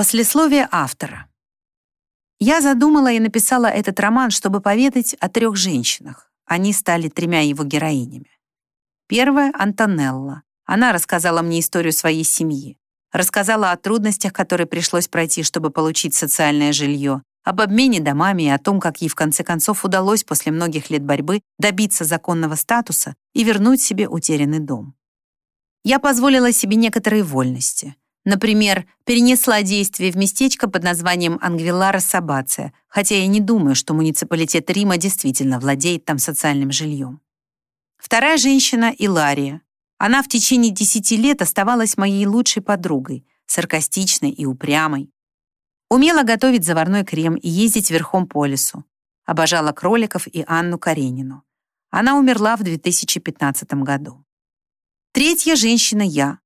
Послесловие автора. Я задумала и написала этот роман, чтобы поведать о трех женщинах. Они стали тремя его героинями. Первая — Антонелла. Она рассказала мне историю своей семьи. Рассказала о трудностях, которые пришлось пройти, чтобы получить социальное жилье, об обмене домами и о том, как ей в конце концов удалось после многих лет борьбы добиться законного статуса и вернуть себе утерянный дом. Я позволила себе некоторые вольности. Например, перенесла действие в местечко под названием Ангвилара Сабация, хотя я не думаю, что муниципалитет Рима действительно владеет там социальным жильем. Вторая женщина — Илария. Она в течение десяти лет оставалась моей лучшей подругой, саркастичной и упрямой. Умела готовить заварной крем и ездить верхом по лесу. Обожала кроликов и Анну Каренину. Она умерла в 2015 году. Третья женщина — я.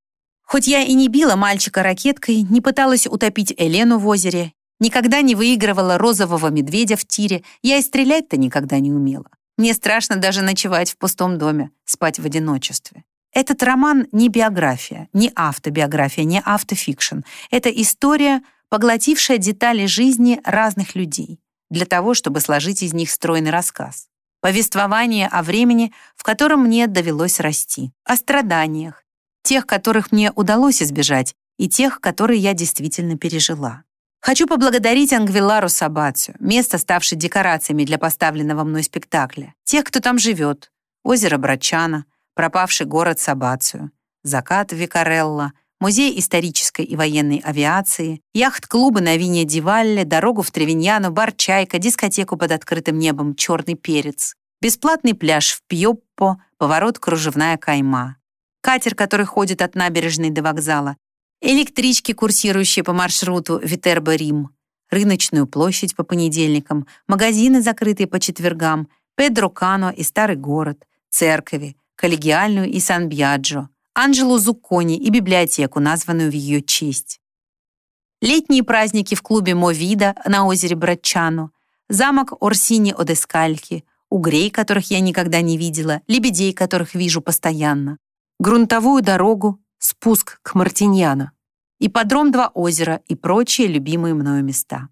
Хоть я и не била мальчика ракеткой, не пыталась утопить Элену в озере, никогда не выигрывала розового медведя в тире, я и стрелять-то никогда не умела. Мне страшно даже ночевать в пустом доме, спать в одиночестве. Этот роман не биография, не автобиография, не автофикшн. Это история, поглотившая детали жизни разных людей для того, чтобы сложить из них стройный рассказ. Повествование о времени, в котором мне довелось расти, о страданиях, Тех, которых мне удалось избежать, и тех, которые я действительно пережила. Хочу поблагодарить Ангвилару Сабацию, место, ставшее декорациями для поставленного мной спектакля, тех, кто там живет, озеро Брачана, пропавший город Сабацию, закат Викарелла, музей исторической и военной авиации, яхт-клубы на Вине Дивалле, дорогу в Тревиньяну, бар Чайка, дискотеку под открытым небом «Черный перец», бесплатный пляж в Пьоппо, поворот Кружевная Кайма, катер, который ходит от набережной до вокзала, электрички, курсирующие по маршруту Витербо-Рим, рыночную площадь по понедельникам, магазины, закрытые по четвергам, Педро Кано и Старый город, церкви, коллегиальную и Сан-Бьяджо, Анджело Зуккони и библиотеку, названную в ее честь. Летние праздники в клубе Мовида на озере Братчано, замок Орсини-Одескальки, угрей, которых я никогда не видела, лебедей, которых вижу постоянно, грунтовую дорогу, спуск к Мартиньяно, ипподром Два озера и прочие любимые мною места.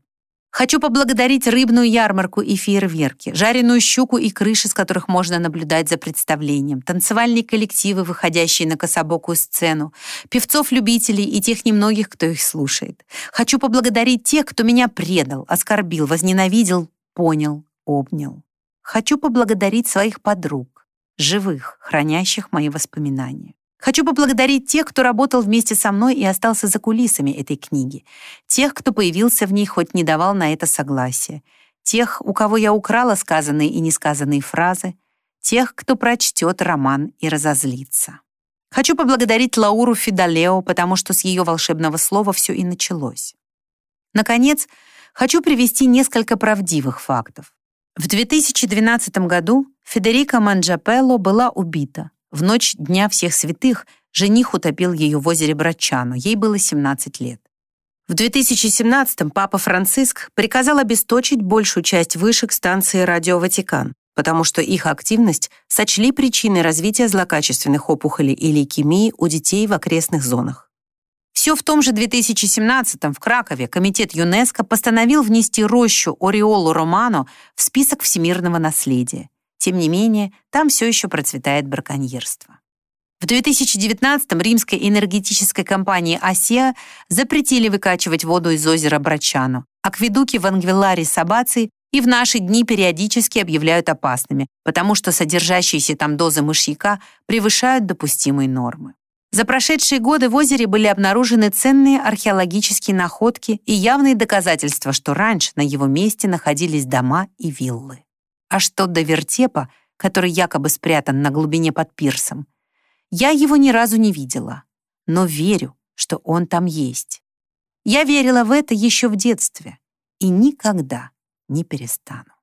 Хочу поблагодарить рыбную ярмарку и фейерверки, жареную щуку и крыши, с которых можно наблюдать за представлением, танцевальные коллективы, выходящие на кособокую сцену, певцов-любителей и тех немногих, кто их слушает. Хочу поблагодарить тех, кто меня предал, оскорбил, возненавидел, понял, обнял. Хочу поблагодарить своих подруг, живых, хранящих мои воспоминания. Хочу поблагодарить тех, кто работал вместе со мной и остался за кулисами этой книги, тех, кто появился в ней, хоть не давал на это согласия, тех, у кого я украла сказанные и несказанные фразы, тех, кто прочтет роман и разозлится. Хочу поблагодарить Лауру Фидалео, потому что с ее волшебного слова все и началось. Наконец, хочу привести несколько правдивых фактов. В 2012 году Федерика Манджапелло была убита. В ночь Дня всех святых жених утопил ее в озере Брачано, ей было 17 лет. В 2017-м Папа Франциск приказал обесточить большую часть вышек станции «Радио Ватикан», потому что их активность сочли причиной развития злокачественных опухолей и лейкемии у детей в окрестных зонах. Все в том же 2017-м в Кракове комитет ЮНЕСКО постановил внести рощу Ореолу Романо в список всемирного наследия. Тем не менее, там все еще процветает браконьерство. В 2019-м римской энергетической компании «Асиа» запретили выкачивать воду из озера Брачано. Акведуки в Ангвеларе Сабаций и в наши дни периодически объявляют опасными, потому что содержащиеся там дозы мышьяка превышают допустимые нормы. За прошедшие годы в озере были обнаружены ценные археологические находки и явные доказательства, что раньше на его месте находились дома и виллы. А что до вертепа, который якобы спрятан на глубине под пирсом, я его ни разу не видела, но верю, что он там есть. Я верила в это еще в детстве и никогда не перестану.